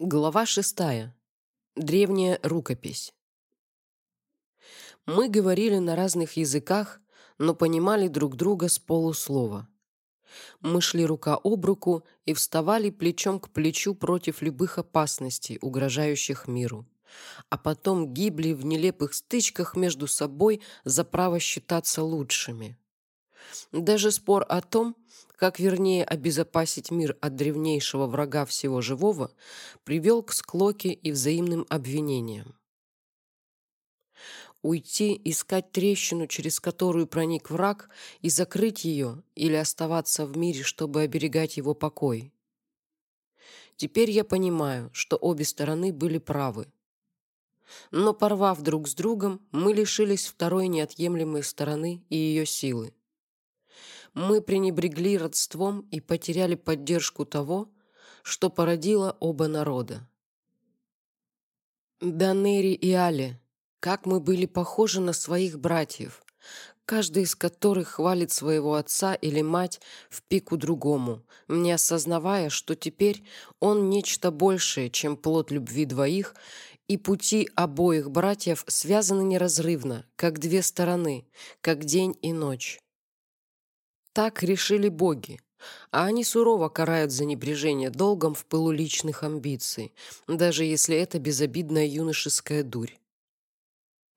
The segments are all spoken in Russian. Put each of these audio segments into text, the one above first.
Глава шестая. Древняя рукопись. Мы говорили на разных языках, но понимали друг друга с полуслова. Мы шли рука об руку и вставали плечом к плечу против любых опасностей, угрожающих миру. А потом гибли в нелепых стычках между собой за право считаться лучшими. Даже спор о том, как вернее обезопасить мир от древнейшего врага всего живого, привел к склоке и взаимным обвинениям. Уйти, искать трещину, через которую проник враг, и закрыть ее, или оставаться в мире, чтобы оберегать его покой. Теперь я понимаю, что обе стороны были правы. Но порвав друг с другом, мы лишились второй неотъемлемой стороны и ее силы мы пренебрегли родством и потеряли поддержку того, что породило оба народа. Данери и Али, как мы были похожи на своих братьев, каждый из которых хвалит своего отца или мать в пику другому, не осознавая, что теперь он нечто большее, чем плод любви двоих, и пути обоих братьев связаны неразрывно, как две стороны, как день и ночь. Так решили боги. А они сурово карают за небрежение долгом в пылу личных амбиций, даже если это безобидная юношеская дурь.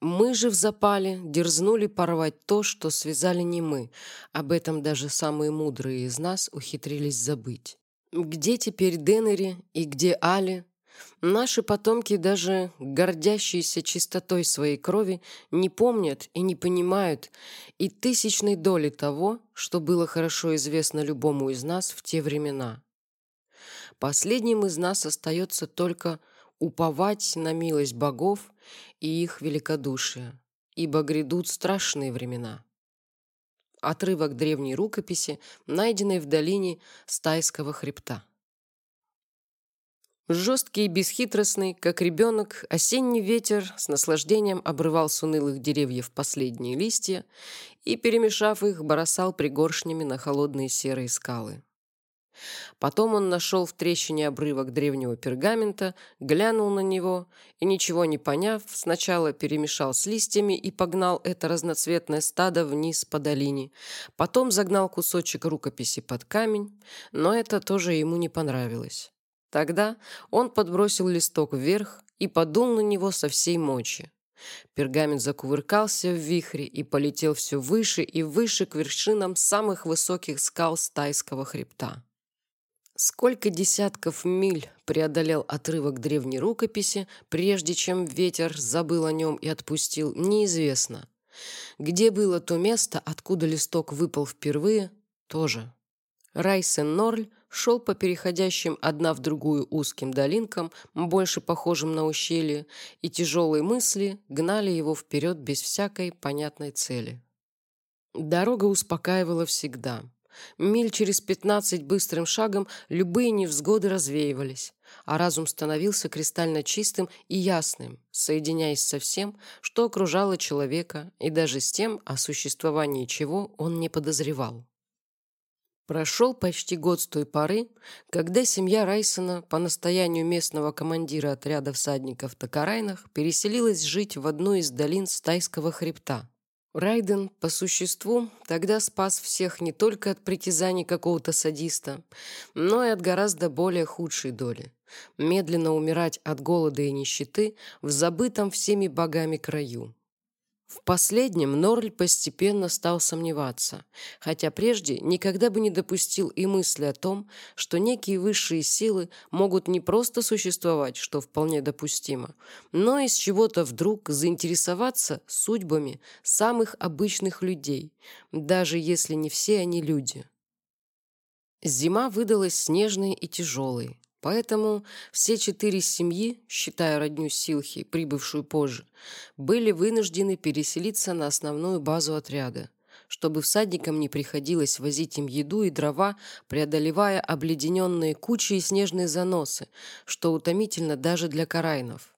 Мы же в запале дерзнули порвать то, что связали не мы. Об этом даже самые мудрые из нас ухитрились забыть. Где теперь Денери и где Али, Наши потомки, даже гордящиеся чистотой своей крови, не помнят и не понимают и тысячной доли того, что было хорошо известно любому из нас в те времена. Последним из нас остается только уповать на милость богов и их великодушие, ибо грядут страшные времена. Отрывок древней рукописи, найденной в долине Стайского хребта. Жесткий и бесхитростный, как ребенок, осенний ветер с наслаждением обрывал с унылых деревьев последние листья и, перемешав их, бросал пригоршнями на холодные серые скалы. Потом он нашел в трещине обрывок древнего пергамента, глянул на него и, ничего не поняв, сначала перемешал с листьями и погнал это разноцветное стадо вниз по долине. Потом загнал кусочек рукописи под камень, но это тоже ему не понравилось. Тогда он подбросил листок вверх и подул на него со всей мочи. Пергамент закувыркался в вихре и полетел все выше и выше к вершинам самых высоких скал Стайского хребта. Сколько десятков миль преодолел отрывок древней рукописи, прежде чем ветер забыл о нем и отпустил, неизвестно. Где было то место, откуда листок выпал впервые, тоже. Райсен Норль шел по переходящим одна в другую узким долинкам, больше похожим на ущелье, и тяжелые мысли гнали его вперед без всякой понятной цели. Дорога успокаивала всегда. Миль через пятнадцать быстрым шагом любые невзгоды развеивались, а разум становился кристально чистым и ясным, соединяясь со всем, что окружало человека, и даже с тем, о существовании чего он не подозревал. Прошел почти год с той поры, когда семья Райсона по настоянию местного командира отряда всадников Токарайнах переселилась жить в одну из долин Стайского хребта. Райден, по существу, тогда спас всех не только от притязаний какого-то садиста, но и от гораздо более худшей доли – медленно умирать от голода и нищеты в забытом всеми богами краю. В последнем Норль постепенно стал сомневаться, хотя прежде никогда бы не допустил и мысли о том, что некие высшие силы могут не просто существовать, что вполне допустимо, но из чего-то вдруг заинтересоваться судьбами самых обычных людей, даже если не все они люди. Зима выдалась снежной и тяжелой. Поэтому все четыре семьи, считая родню Силхи, прибывшую позже, были вынуждены переселиться на основную базу отряда, чтобы всадникам не приходилось возить им еду и дрова, преодолевая обледененные кучи и снежные заносы, что утомительно даже для карайнов.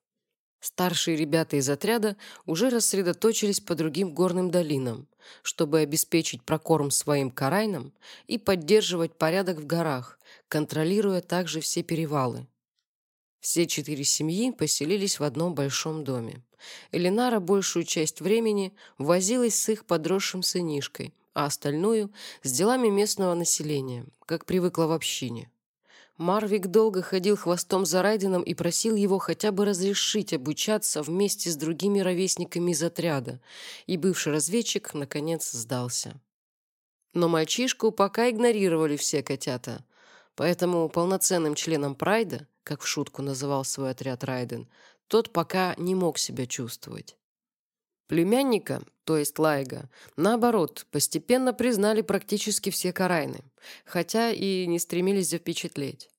Старшие ребята из отряда уже рассредоточились по другим горным долинам, чтобы обеспечить прокорм своим карайнам и поддерживать порядок в горах, контролируя также все перевалы. Все четыре семьи поселились в одном большом доме. Элинара большую часть времени возилась с их подросшим сынишкой, а остальную – с делами местного населения, как привыкла в общине. Марвик долго ходил хвостом за Райденом и просил его хотя бы разрешить обучаться вместе с другими ровесниками из отряда, и бывший разведчик, наконец, сдался. Но мальчишку пока игнорировали все котята, поэтому полноценным членом Прайда, как в шутку называл свой отряд Райден, тот пока не мог себя чувствовать. Племянника, то есть Лайга, наоборот, постепенно признали практически все карайны, хотя и не стремились запечатлеть.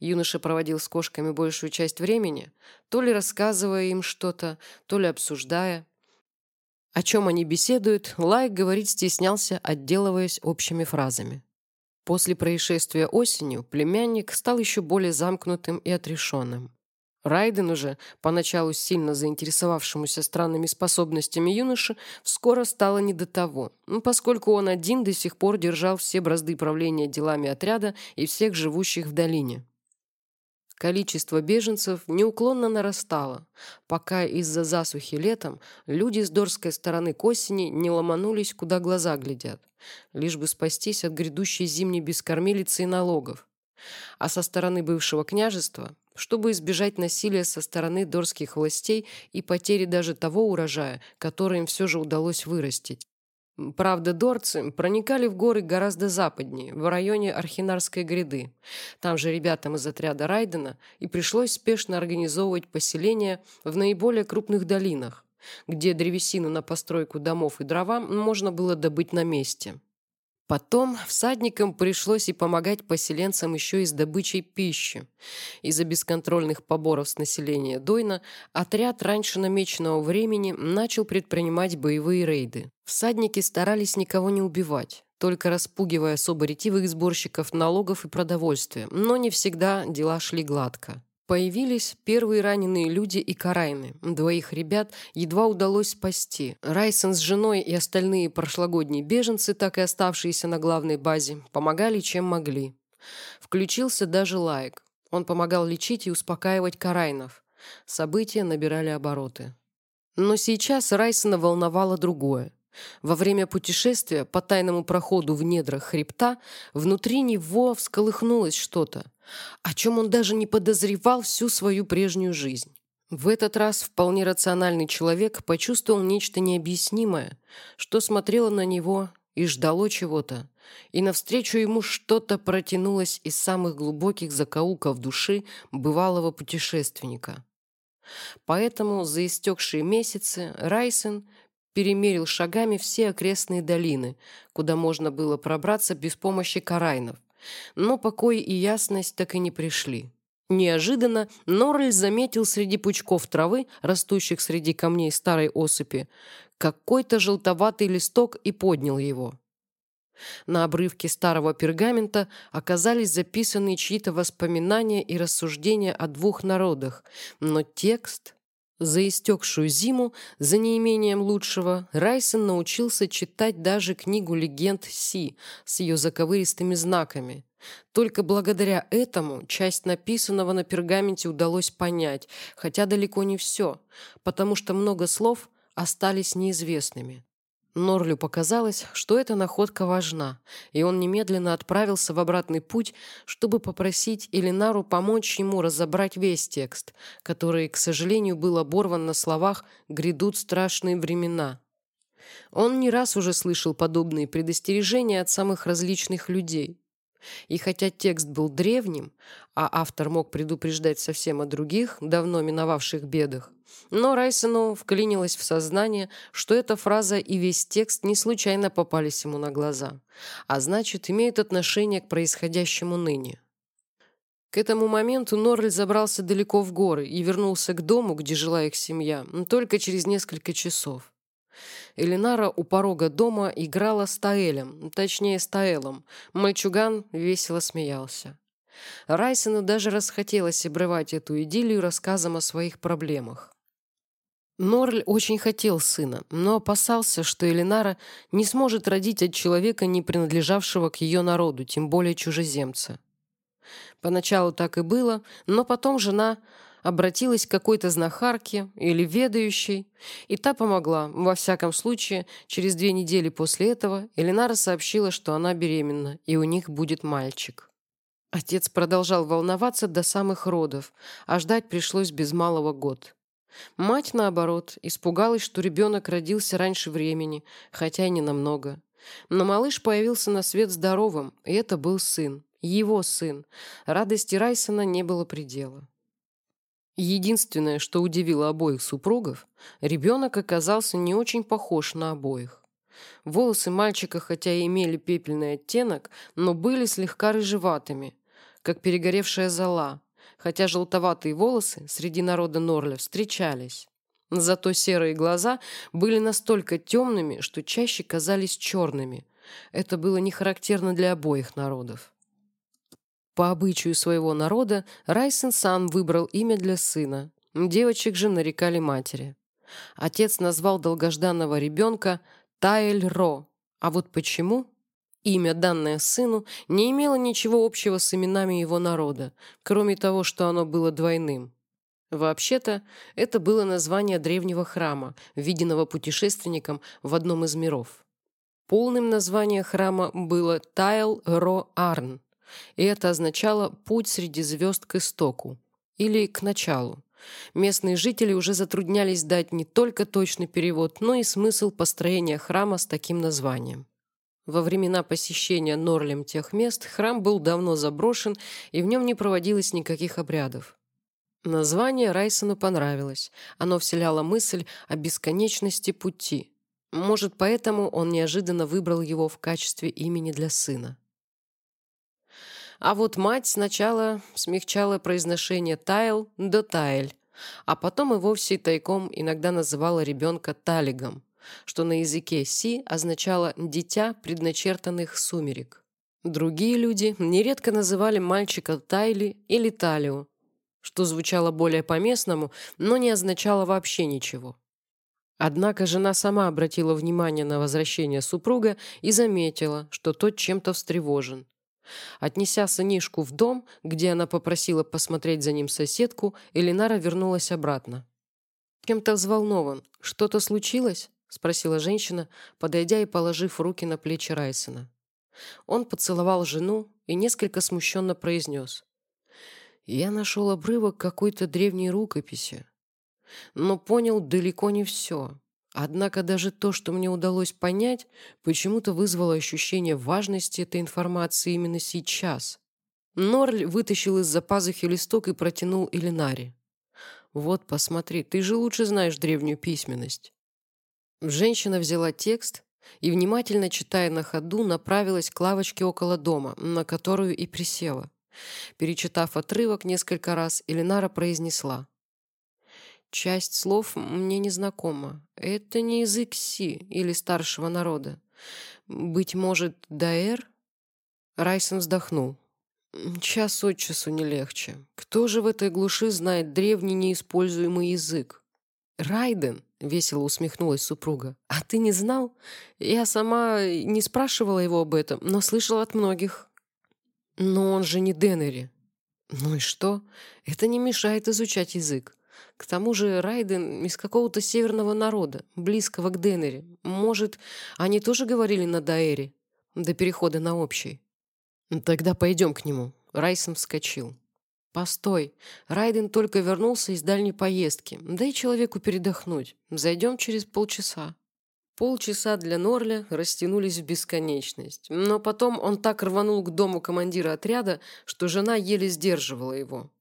Юноша проводил с кошками большую часть времени, то ли рассказывая им что-то, то ли обсуждая. О чем они беседуют, Лайк говорить стеснялся, отделываясь общими фразами. После происшествия осенью племянник стал еще более замкнутым и отрешенным. Райден уже, поначалу сильно заинтересовавшемуся странными способностями юноши, скоро стало не до того, ну, поскольку он один до сих пор держал все бразды правления делами отряда и всех живущих в долине. Количество беженцев неуклонно нарастало, пока из-за засухи летом люди с Дорской стороны к осени не ломанулись, куда глаза глядят, лишь бы спастись от грядущей зимней бескормилицы и налогов. А со стороны бывшего княжества чтобы избежать насилия со стороны дорских властей и потери даже того урожая, который им все же удалось вырастить. Правда, дорцы проникали в горы гораздо западнее, в районе Архинарской гряды. Там же ребятам из отряда Райдена и пришлось спешно организовывать поселения в наиболее крупных долинах, где древесину на постройку домов и дрова можно было добыть на месте. Потом всадникам пришлось и помогать поселенцам еще и с добычей пищи. Из-за бесконтрольных поборов с населения Дойна отряд раньше намеченного времени начал предпринимать боевые рейды. Всадники старались никого не убивать, только распугивая особо ретивых сборщиков налогов и продовольствия, но не всегда дела шли гладко. Появились первые раненые люди и карайны. Двоих ребят едва удалось спасти. Райсон с женой и остальные прошлогодние беженцы, так и оставшиеся на главной базе, помогали чем могли. Включился даже Лайк. Он помогал лечить и успокаивать карайнов. События набирали обороты. Но сейчас Райсона волновало другое. Во время путешествия по тайному проходу в недрах хребта внутри него всколыхнулось что-то, о чем он даже не подозревал всю свою прежнюю жизнь. В этот раз вполне рациональный человек почувствовал нечто необъяснимое, что смотрело на него и ждало чего-то, и навстречу ему что-то протянулось из самых глубоких закоулков души бывалого путешественника. Поэтому за истекшие месяцы Райсен перемерил шагами все окрестные долины, куда можно было пробраться без помощи карайнов. Но покой и ясность так и не пришли. Неожиданно Норль заметил среди пучков травы, растущих среди камней старой осыпи, какой-то желтоватый листок и поднял его. На обрывке старого пергамента оказались записаны чьи-то воспоминания и рассуждения о двух народах, но текст за истекшую зиму, за неимением лучшего, Райсон научился читать даже книгу легенд Си с ее заковыристыми знаками. Только благодаря этому часть написанного на пергаменте удалось понять, хотя далеко не все, потому что много слов остались неизвестными. Норлю показалось, что эта находка важна, и он немедленно отправился в обратный путь, чтобы попросить Элинару помочь ему разобрать весь текст, который, к сожалению, был оборван на словах «грядут страшные времена». Он не раз уже слышал подобные предостережения от самых различных людей. И хотя текст был древним, а автор мог предупреждать совсем о других, давно миновавших бедах, но Райсону вклинилось в сознание, что эта фраза и весь текст не случайно попались ему на глаза, а значит, имеют отношение к происходящему ныне. К этому моменту Норль забрался далеко в горы и вернулся к дому, где жила их семья, только через несколько часов. Элинара у порога дома играла с Таэлем, точнее с Таэлом. Мальчуган весело смеялся. Райсону даже расхотелось обрывать эту идиллию рассказом о своих проблемах. Норль очень хотел сына, но опасался, что Элинара не сможет родить от человека, не принадлежавшего к ее народу, тем более чужеземца. Поначалу так и было, но потом жена обратилась к какой-то знахарке или ведающей, и та помогла. Во всяком случае, через две недели после этого Элинара сообщила, что она беременна, и у них будет мальчик. Отец продолжал волноваться до самых родов, а ждать пришлось без малого год. Мать, наоборот, испугалась, что ребенок родился раньше времени, хотя и не намного. Но малыш появился на свет здоровым, и это был сын, его сын. Радости Райсона не было предела. Единственное, что удивило обоих супругов, ребенок оказался не очень похож на обоих. Волосы мальчика хотя и имели пепельный оттенок, но были слегка рыжеватыми, как перегоревшая зола, хотя желтоватые волосы среди народа Норля встречались. Зато серые глаза были настолько темными, что чаще казались черными. Это было не характерно для обоих народов. По обычаю своего народа Райсен сам выбрал имя для сына. Девочек же нарекали матери. Отец назвал долгожданного ребенка Таэль-Ро. А вот почему? Имя, данное сыну, не имело ничего общего с именами его народа, кроме того, что оно было двойным. Вообще-то, это было название древнего храма, виденного путешественником в одном из миров. Полным названием храма было Тайл-Ро-Арн, и это означало «путь среди звезд к истоку» или «к началу». Местные жители уже затруднялись дать не только точный перевод, но и смысл построения храма с таким названием. Во времена посещения Норлем тех мест храм был давно заброшен, и в нем не проводилось никаких обрядов. Название Райсону понравилось. Оно вселяло мысль о бесконечности пути. Может, поэтому он неожиданно выбрал его в качестве имени для сына. А вот мать сначала смягчала произношение «тайл» до «тайль», а потом и вовсе тайком иногда называла ребенка «талигом», что на языке Си означало «дитя предначертанных сумерек». Другие люди нередко называли мальчика Тайли или Талио, что звучало более по-местному, но не означало вообще ничего. Однако жена сама обратила внимание на возвращение супруга и заметила, что тот чем-то встревожен. Отнеся сынишку в дом, где она попросила посмотреть за ним соседку, Элинара вернулась обратно. «Кем-то взволнован. Что-то случилось?» — спросила женщина, подойдя и положив руки на плечи Райсона. Он поцеловал жену и несколько смущенно произнес. «Я нашел обрывок какой-то древней рукописи, но понял далеко не все. Однако даже то, что мне удалось понять, почему-то вызвало ощущение важности этой информации именно сейчас. Норль вытащил из-за пазухи листок и протянул Элинаре. «Вот, посмотри, ты же лучше знаешь древнюю письменность». Женщина взяла текст и, внимательно читая на ходу, направилась к лавочке около дома, на которую и присела. Перечитав отрывок несколько раз, Элинара произнесла. Часть слов мне незнакома. Это не язык Си или старшего народа. Быть может, Даэр? Райсон вздохнул. Час от часу не легче. Кто же в этой глуши знает древний неиспользуемый язык? Райден, весело усмехнулась супруга. А ты не знал? Я сама не спрашивала его об этом, но слышала от многих. Но он же не Деннери. Ну и что? Это не мешает изучать язык. К тому же Райден из какого-то северного народа, близкого к Деннере. Может, они тоже говорили на Даэре до перехода на общий? Тогда пойдем к нему. Райсон вскочил. «Постой. Райден только вернулся из дальней поездки. Дай человеку передохнуть. Зайдем через полчаса». Полчаса для Норля растянулись в бесконечность. Но потом он так рванул к дому командира отряда, что жена еле сдерживала его.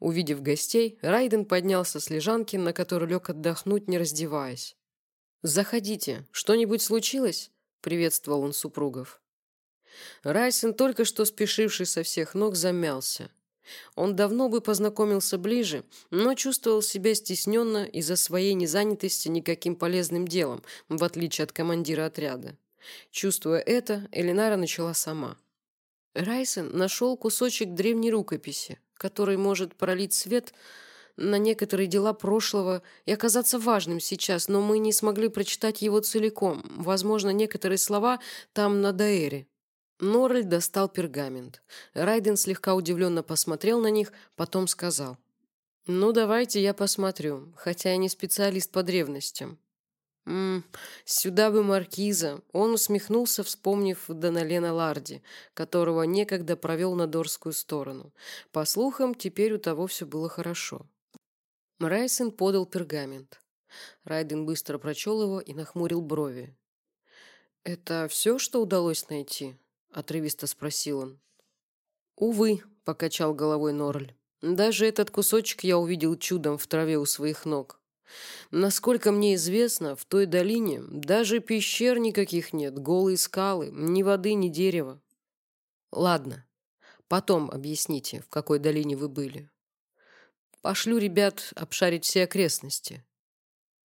Увидев гостей, Райден поднялся с лежанки, на которой лег отдохнуть, не раздеваясь. «Заходите. Что-нибудь случилось?» — приветствовал он супругов. Райсен, только что спешивший со всех ног, замялся. Он давно бы познакомился ближе, но чувствовал себя стесненно из-за своей незанятости никаким полезным делом, в отличие от командира отряда. Чувствуя это, Элинара начала сама. Райсен нашел кусочек древней рукописи, который может пролить свет на некоторые дела прошлого и оказаться важным сейчас, но мы не смогли прочитать его целиком. Возможно, некоторые слова там на Даэре. Норрель достал пергамент. Райден слегка удивленно посмотрел на них, потом сказал. «Ну, давайте я посмотрю, хотя я не специалист по древностям». «М сюда бы маркиза!» Он усмехнулся, вспомнив Доналена Ларди, которого некогда провел на Дорскую сторону. По слухам, теперь у того все было хорошо. Райсен подал пергамент. Райден быстро прочел его и нахмурил брови. «Это все, что удалось найти?» — отрывисто спросил он. «Увы», — покачал головой Норль. «Даже этот кусочек я увидел чудом в траве у своих ног. Насколько мне известно, в той долине даже пещер никаких нет, голые скалы, ни воды, ни дерева. Ладно, потом объясните, в какой долине вы были. Пошлю ребят обшарить все окрестности».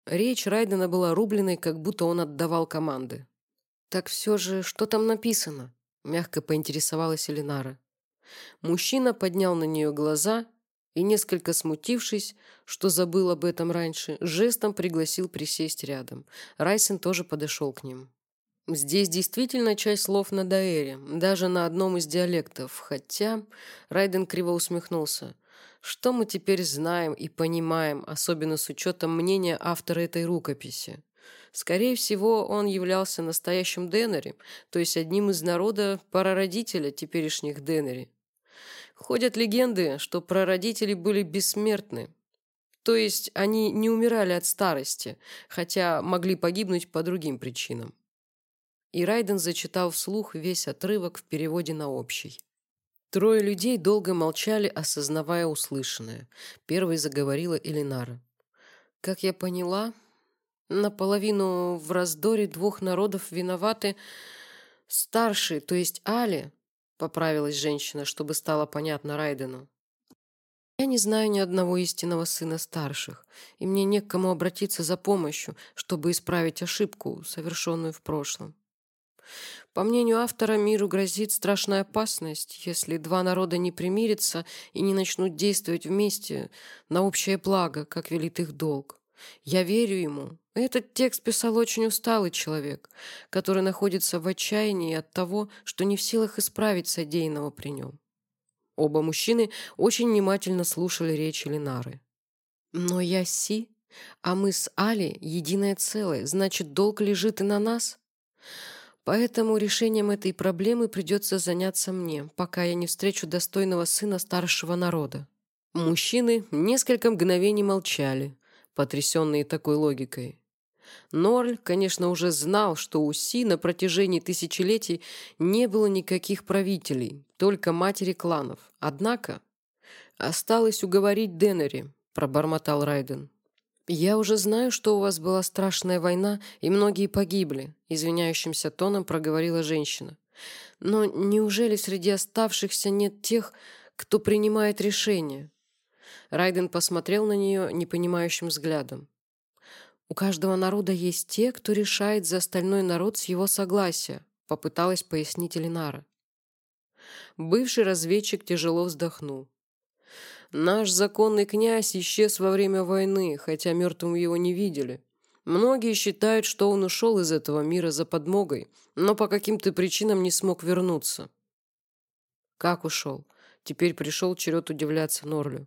Речь Райдена была рубленной, как будто он отдавал команды. «Так все же, что там написано?» – мягко поинтересовалась Элинара. Мужчина поднял на нее глаза и, несколько смутившись, что забыл об этом раньше, жестом пригласил присесть рядом. Райсен тоже подошел к ним. Здесь действительно часть слов на даэре, даже на одном из диалектов, хотя Райден криво усмехнулся. Что мы теперь знаем и понимаем, особенно с учетом мнения автора этой рукописи? Скорее всего, он являлся настоящим Деннери, то есть одним из народа прародителя теперешних Деннери. Ходят легенды, что прародители были бессмертны. То есть они не умирали от старости, хотя могли погибнуть по другим причинам. И Райден зачитал вслух весь отрывок в переводе на общий. Трое людей долго молчали, осознавая услышанное. Первой заговорила Элинара. «Как я поняла, Наполовину в раздоре двух народов виноваты старшие, то есть Али, поправилась женщина, чтобы стало понятно Райдену. Я не знаю ни одного истинного сына старших, и мне не к кому обратиться за помощью, чтобы исправить ошибку, совершенную в прошлом. По мнению автора, миру грозит страшная опасность, если два народа не примирятся и не начнут действовать вместе на общее благо, как велит их долг. Я верю ему, этот текст писал очень усталый человек, который находится в отчаянии от того, что не в силах исправить содеянного при нем. Оба мужчины очень внимательно слушали речь Ленары. «Но я Си, а мы с Али единое целое, значит, долг лежит и на нас?» Поэтому решением этой проблемы придется заняться мне, пока я не встречу достойного сына старшего народа. Мужчины несколько мгновений молчали, потрясенные такой логикой. Норль, конечно, уже знал, что у Си на протяжении тысячелетий не было никаких правителей, только матери кланов. Однако осталось уговорить Деннери, пробормотал Райден. «Я уже знаю, что у вас была страшная война, и многие погибли», извиняющимся тоном проговорила женщина. «Но неужели среди оставшихся нет тех, кто принимает решения?» Райден посмотрел на нее непонимающим взглядом. У каждого народа есть те, кто решает за остальной народ с его согласия, попыталась пояснить Элинара. Бывший разведчик тяжело вздохнул. Наш законный князь исчез во время войны, хотя мертвым его не видели. Многие считают, что он ушел из этого мира за подмогой, но по каким-то причинам не смог вернуться. Как ушел? Теперь пришел черед удивляться Норлю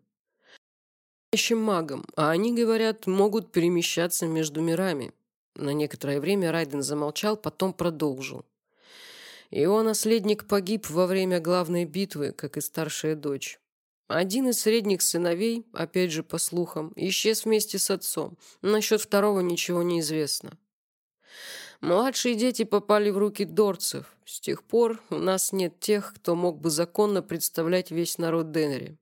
настоящим магом, а они, говорят, могут перемещаться между мирами». На некоторое время Райден замолчал, потом продолжил. Его наследник погиб во время главной битвы, как и старшая дочь. Один из средних сыновей, опять же по слухам, исчез вместе с отцом. Насчет второго ничего не известно. Младшие дети попали в руки дорцев. С тех пор у нас нет тех, кто мог бы законно представлять весь народ Денри.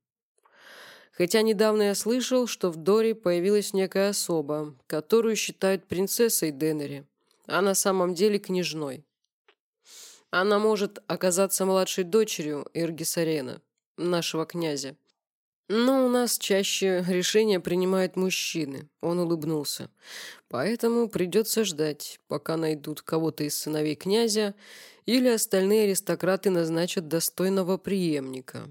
Хотя недавно я слышал, что в Доре появилась некая особа, которую считают принцессой Деннери, а на самом деле княжной. Она может оказаться младшей дочерью Иргисарена, нашего князя. Но у нас чаще решения принимают мужчины. Он улыбнулся. Поэтому придется ждать, пока найдут кого-то из сыновей князя или остальные аристократы назначат достойного преемника.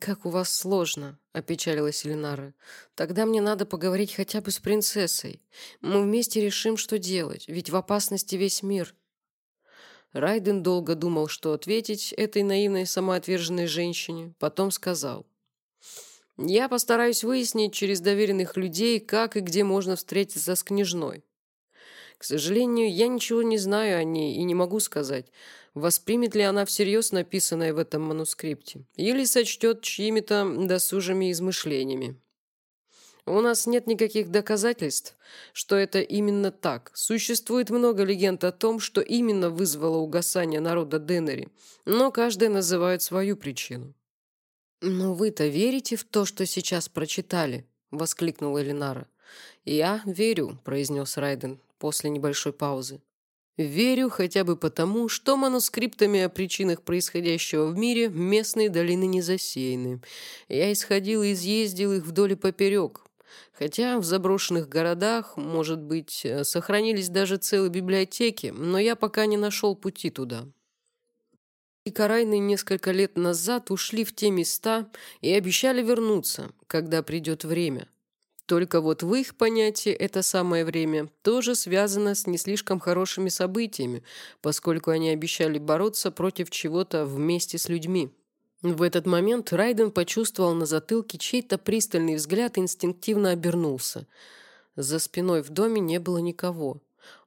«Как у вас сложно», — опечалилась Ленара. «Тогда мне надо поговорить хотя бы с принцессой. Мы вместе решим, что делать, ведь в опасности весь мир». Райден долго думал, что ответить этой наивной самоотверженной женщине, потом сказал. Я постараюсь выяснить через доверенных людей, как и где можно встретиться с княжной. К сожалению, я ничего не знаю о ней и не могу сказать, воспримет ли она всерьез написанное в этом манускрипте или сочтет чьими-то досужими измышлениями. У нас нет никаких доказательств, что это именно так. Существует много легенд о том, что именно вызвало угасание народа Деннери, но каждая называет свою причину. «Но вы-то верите в то, что сейчас прочитали?» — воскликнула Элинара. «Я верю», — произнес Райден после небольшой паузы. «Верю хотя бы потому, что манускриптами о причинах происходящего в мире местные долины не засеяны. Я исходил и изъездил их вдоль и поперек, Хотя в заброшенных городах, может быть, э, сохранились даже целые библиотеки, но я пока не нашел пути туда. И Карайны несколько лет назад ушли в те места и обещали вернуться, когда придет время. Только вот в их понятии это самое время тоже связано с не слишком хорошими событиями, поскольку они обещали бороться против чего-то вместе с людьми. В этот момент Райден почувствовал на затылке чей-то пристальный взгляд и инстинктивно обернулся. За спиной в доме не было никого.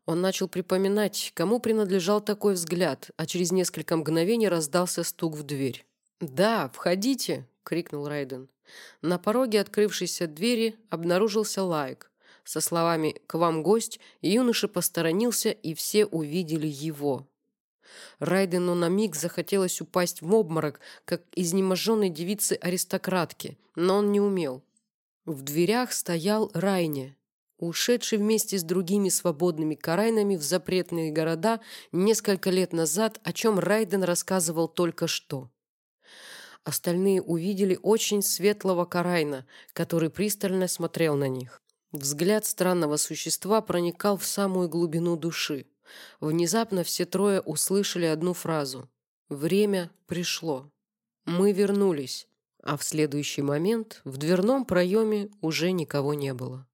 Он начал припоминать, кому принадлежал такой взгляд, а через несколько мгновений раздался стук в дверь. «Да, входите!» — крикнул Райден. На пороге открывшейся двери обнаружился Лайк. Со словами «К вам гость» юноша посторонился, и все увидели его. Райдену на миг захотелось упасть в обморок, как изнеможенной девицы-аристократки, но он не умел. В дверях стоял Райне, ушедший вместе с другими свободными карайнами в запретные города несколько лет назад, о чем Райден рассказывал только что. Остальные увидели очень светлого карайна, который пристально смотрел на них. Взгляд странного существа проникал в самую глубину души. Внезапно все трое услышали одну фразу. «Время пришло. Мы вернулись». А в следующий момент в дверном проеме уже никого не было.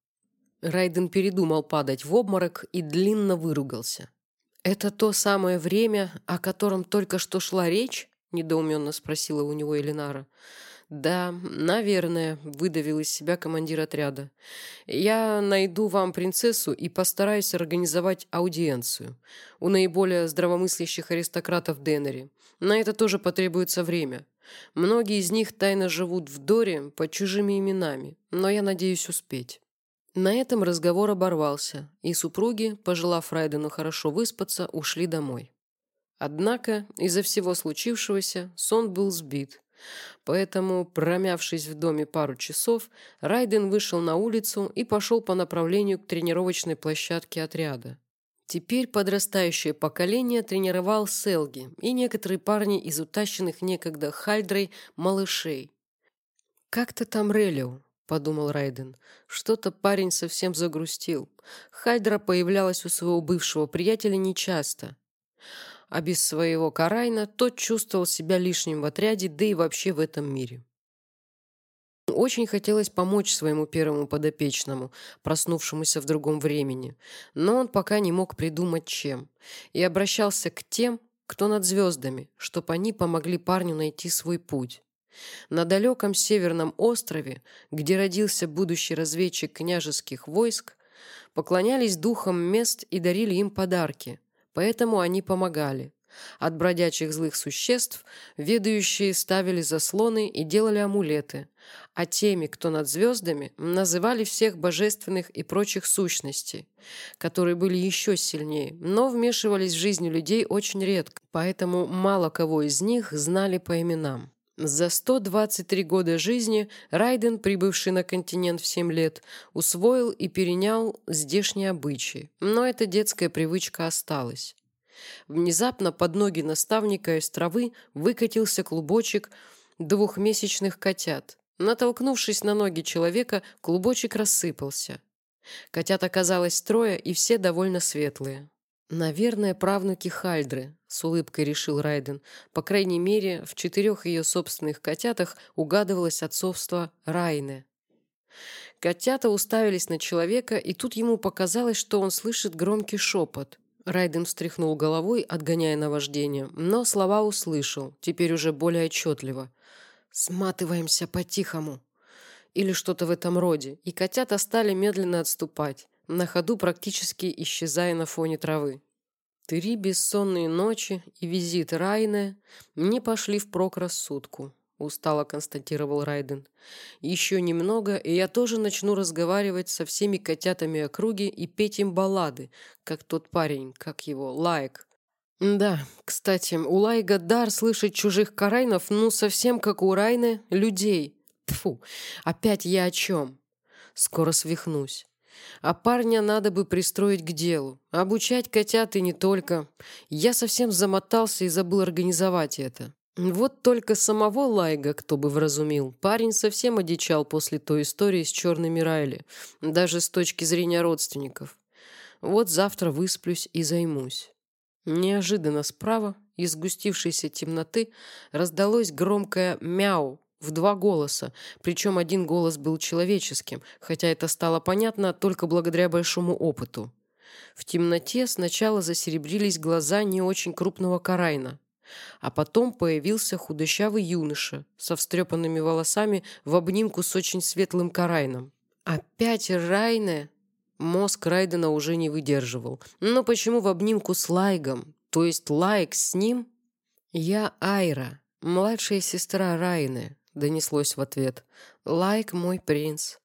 Райден передумал падать в обморок и длинно выругался. «Это то самое время, о котором только что шла речь?» – недоуменно спросила у него Элинара. «Да, наверное», — выдавил из себя командир отряда. «Я найду вам принцессу и постараюсь организовать аудиенцию у наиболее здравомыслящих аристократов Деннери. На это тоже потребуется время. Многие из них тайно живут в Доре под чужими именами, но я надеюсь успеть». На этом разговор оборвался, и супруги, пожелав Райдену хорошо выспаться, ушли домой. Однако из-за всего случившегося сон был сбит – Поэтому, промявшись в доме пару часов, Райден вышел на улицу и пошел по направлению к тренировочной площадке отряда. Теперь подрастающее поколение тренировал Селги и некоторые парни из утащенных некогда Хальдрой малышей. «Как-то там Релио», — подумал Райден. «Что-то парень совсем загрустил. Хальдра появлялась у своего бывшего приятеля нечасто а без своего Карайна тот чувствовал себя лишним в отряде, да и вообще в этом мире. Очень хотелось помочь своему первому подопечному, проснувшемуся в другом времени, но он пока не мог придумать чем, и обращался к тем, кто над звездами, чтобы они помогли парню найти свой путь. На далеком северном острове, где родился будущий разведчик княжеских войск, поклонялись духам мест и дарили им подарки – поэтому они помогали. От бродячих злых существ ведающие ставили заслоны и делали амулеты, а теми, кто над звездами, называли всех божественных и прочих сущностей, которые были еще сильнее, но вмешивались в жизнь людей очень редко, поэтому мало кого из них знали по именам. За 123 года жизни Райден, прибывший на континент в 7 лет, усвоил и перенял здешние обычаи, но эта детская привычка осталась. Внезапно под ноги наставника из травы выкатился клубочек двухмесячных котят. Натолкнувшись на ноги человека, клубочек рассыпался. Котят оказалось трое, и все довольно светлые. «Наверное, правнуки Хальдры», — с улыбкой решил Райден. По крайней мере, в четырех ее собственных котятах угадывалось отцовство Райны. Котята уставились на человека, и тут ему показалось, что он слышит громкий шепот. Райден встряхнул головой, отгоняя наваждение, но слова услышал, теперь уже более отчетливо. «Сматываемся по-тихому». или что-то в этом роде, и котята стали медленно отступать, на ходу практически исчезая на фоне травы. Три бессонные ночи и визит Райне не пошли впрок рассудку, устало констатировал Райден. Еще немного, и я тоже начну разговаривать со всеми котятами округи и петь им баллады, как тот парень, как его, Лайк. Да, кстати, у Лайга дар слышать чужих карайнов, ну, совсем как у Райны, людей. Тфу, опять я о чем? Скоро свихнусь. А парня надо бы пристроить к делу. Обучать котят и не только. Я совсем замотался и забыл организовать это. Вот только самого Лайга, кто бы вразумил, парень совсем одичал после той истории с черными Райли, даже с точки зрения родственников. Вот завтра высплюсь и займусь. Неожиданно справа, из сгустившейся темноты, раздалось громкое «мяу», в два голоса, причем один голос был человеческим, хотя это стало понятно только благодаря большому опыту. В темноте сначала засеребрились глаза не очень крупного Карайна, а потом появился худощавый юноша со встрепанными волосами в обнимку с очень светлым Карайном. «Опять Райне?» Мозг Райдена уже не выдерживал. «Но почему в обнимку с Лайком? То есть Лайк с ним?» «Я Айра, младшая сестра Райны», донеслось в ответ. «Лайк, мой принц».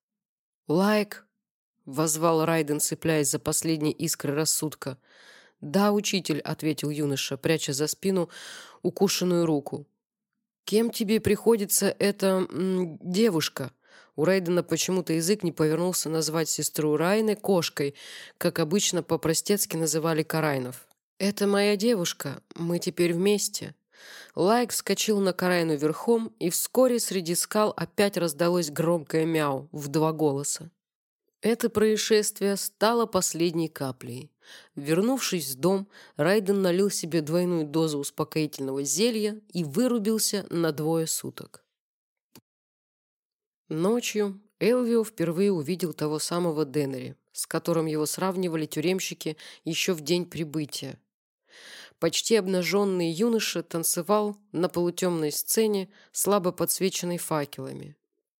«Лайк!» — воззвал Райден, цепляясь за последние искры рассудка. «Да, учитель», — ответил юноша, пряча за спину укушенную руку. «Кем тебе приходится эта девушка?» У Райдена почему-то язык не повернулся назвать сестру Райны кошкой, как обычно по-простецки называли Карайнов. «Это моя девушка. Мы теперь вместе». Лайк вскочил на Карайну верхом, и вскоре среди скал опять раздалось громкое мяу в два голоса. Это происшествие стало последней каплей. Вернувшись в дом, Райден налил себе двойную дозу успокоительного зелья и вырубился на двое суток. Ночью Элвио впервые увидел того самого Деннери, с которым его сравнивали тюремщики еще в день прибытия. Почти обнаженный юноша танцевал на полутемной сцене, слабо подсвеченной факелами.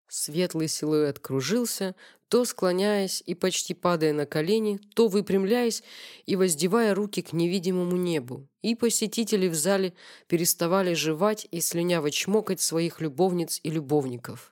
Светлый силуэт кружился, то склоняясь и почти падая на колени, то выпрямляясь и воздевая руки к невидимому небу. И посетители в зале переставали жевать и слюняво чмокать своих любовниц и любовников.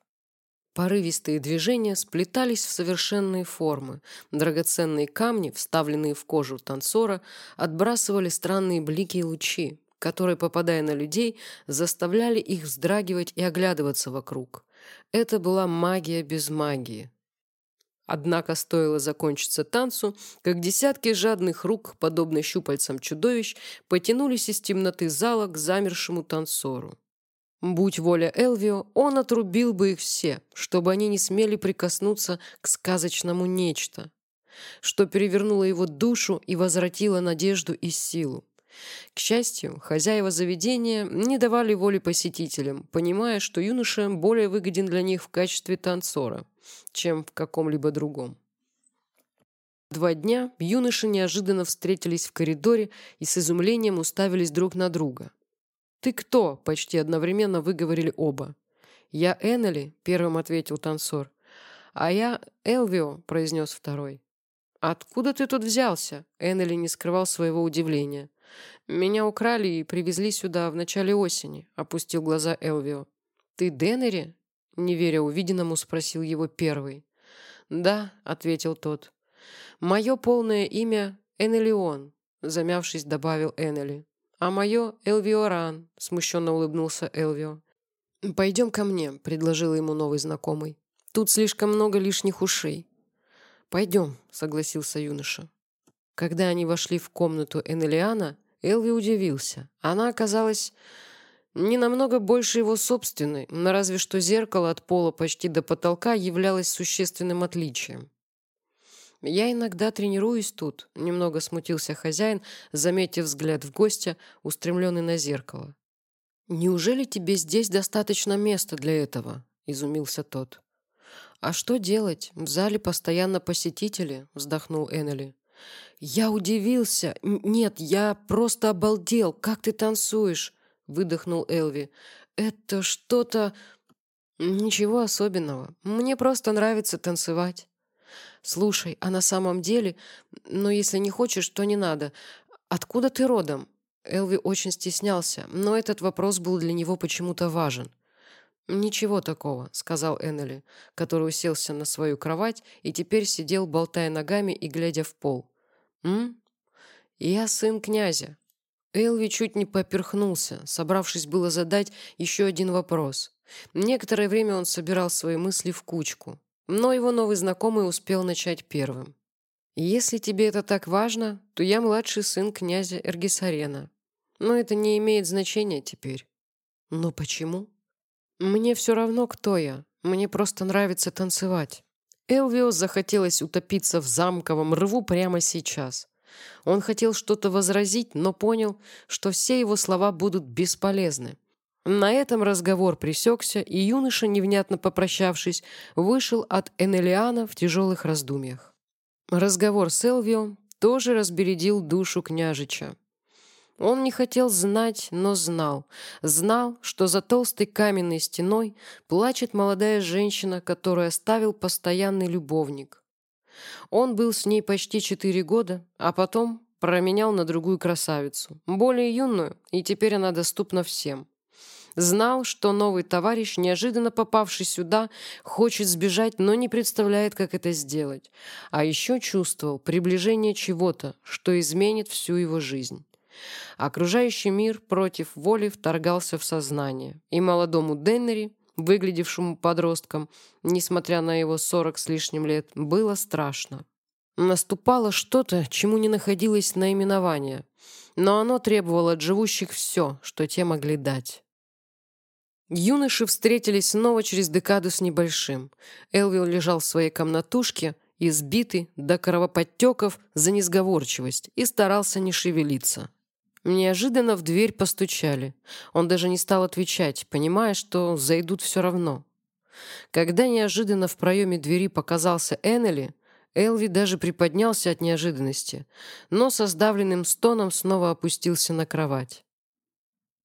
Порывистые движения сплетались в совершенные формы. Драгоценные камни, вставленные в кожу танцора, отбрасывали странные блики и лучи, которые, попадая на людей, заставляли их вздрагивать и оглядываться вокруг. Это была магия без магии. Однако стоило закончиться танцу, как десятки жадных рук, подобно щупальцам чудовищ, потянулись из темноты зала к замершему танцору. Будь воля Элвио, он отрубил бы их все, чтобы они не смели прикоснуться к сказочному нечто, что перевернуло его душу и возвратило надежду и силу. К счастью, хозяева заведения не давали воли посетителям, понимая, что юноша более выгоден для них в качестве танцора, чем в каком-либо другом. Два дня юноши неожиданно встретились в коридоре и с изумлением уставились друг на друга. «Ты кто?» – почти одновременно выговорили оба. «Я Эннели», – первым ответил танцор. «А я Элвио», – произнес второй. «Откуда ты тут взялся?» Эннели не скрывал своего удивления. «Меня украли и привезли сюда в начале осени», – опустил глаза Элвио. «Ты Деннери?» – не веря увиденному, спросил его первый. «Да», – ответил тот. «Мое полное имя Эннелион», – замявшись, добавил Эннели. «А мое Элвиоран», — смущенно улыбнулся Элвио. «Пойдем ко мне», — предложил ему новый знакомый. «Тут слишком много лишних ушей». «Пойдем», — согласился юноша. Когда они вошли в комнату Энелиана, Элви удивился. Она оказалась не намного больше его собственной, но разве что зеркало от пола почти до потолка являлось существенным отличием. «Я иногда тренируюсь тут», — немного смутился хозяин, заметив взгляд в гостя, устремленный на зеркало. «Неужели тебе здесь достаточно места для этого?» — изумился тот. «А что делать? В зале постоянно посетители», — вздохнул Эннели. «Я удивился. Нет, я просто обалдел. Как ты танцуешь?» — выдохнул Элви. «Это что-то...» Ничего особенного. Мне просто нравится танцевать. Слушай, а на самом деле, ну, если не хочешь, то не надо. Откуда ты родом? Элви очень стеснялся, но этот вопрос был для него почему-то важен. «Ничего такого», — сказал Эннели, который уселся на свою кровать и теперь сидел, болтая ногами и глядя в пол. «М? Я сын князя». Элви чуть не поперхнулся, собравшись было задать еще один вопрос. Некоторое время он собирал свои мысли в кучку, но его новый знакомый успел начать первым. «Если тебе это так важно, то я младший сын князя Эргисарена. Но это не имеет значения теперь». «Но почему?» «Мне все равно, кто я. Мне просто нравится танцевать». Элвио захотелось утопиться в замковом рву прямо сейчас. Он хотел что-то возразить, но понял, что все его слова будут бесполезны. На этом разговор пресекся, и юноша, невнятно попрощавшись, вышел от Энелиана в тяжелых раздумьях. Разговор с Элвио тоже разбередил душу княжича. Он не хотел знать, но знал. Знал, что за толстой каменной стеной плачет молодая женщина, которую оставил постоянный любовник. Он был с ней почти четыре года, а потом променял на другую красавицу, более юную, и теперь она доступна всем. Знал, что новый товарищ, неожиданно попавший сюда, хочет сбежать, но не представляет, как это сделать. А еще чувствовал приближение чего-то, что изменит всю его жизнь. Окружающий мир против воли вторгался в сознание, и молодому Деннери, выглядевшему подростком, несмотря на его сорок с лишним лет, было страшно. Наступало что-то, чему не находилось наименования, но оно требовало от живущих все, что те могли дать. Юноши встретились снова через декаду с небольшим. Элвил лежал в своей комнатушке, избитый до кровоподтеков за несговорчивость, и старался не шевелиться. Неожиданно в дверь постучали. Он даже не стал отвечать, понимая, что зайдут все равно. Когда неожиданно в проеме двери показался Эннели, Элви даже приподнялся от неожиданности, но со сдавленным стоном снова опустился на кровать.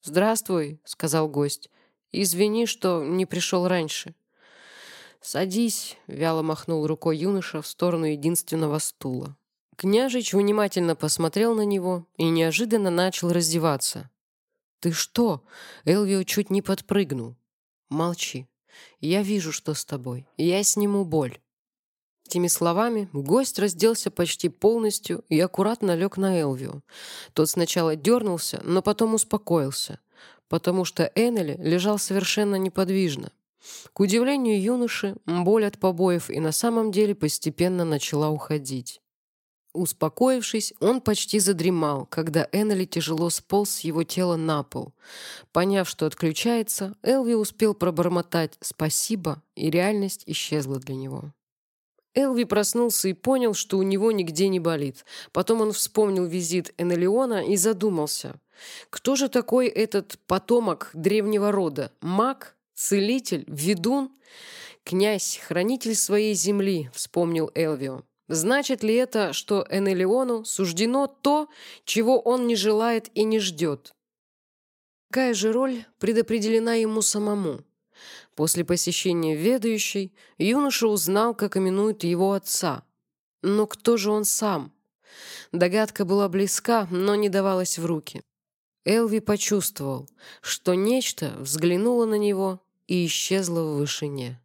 «Здравствуй», — сказал гость. «Извини, что не пришел раньше». «Садись», — вяло махнул рукой юноша в сторону единственного стула. Княжич внимательно посмотрел на него и неожиданно начал раздеваться. «Ты что?» — Элвио чуть не подпрыгнул. «Молчи. Я вижу, что с тобой. Я сниму боль». Теми словами гость разделся почти полностью и аккуратно лег на Элвио. Тот сначала дернулся, но потом успокоился, потому что Эннели лежал совершенно неподвижно. К удивлению юноши, боль от побоев и на самом деле постепенно начала уходить. Успокоившись, он почти задремал, когда Эннели тяжело сполз с его тела на пол. Поняв, что отключается, Элви успел пробормотать «спасибо», и реальность исчезла для него. Элви проснулся и понял, что у него нигде не болит. Потом он вспомнил визит Энелиона и задумался. Кто же такой этот потомок древнего рода? Маг? Целитель? Ведун? Князь, хранитель своей земли, вспомнил Элвио. Значит ли это, что Энелиону суждено то, чего он не желает и не ждет? Какая же роль предопределена ему самому? После посещения ведающей юноша узнал, как именуют его отца. Но кто же он сам? Догадка была близка, но не давалась в руки. Элви почувствовал, что нечто взглянуло на него и исчезло в вышине.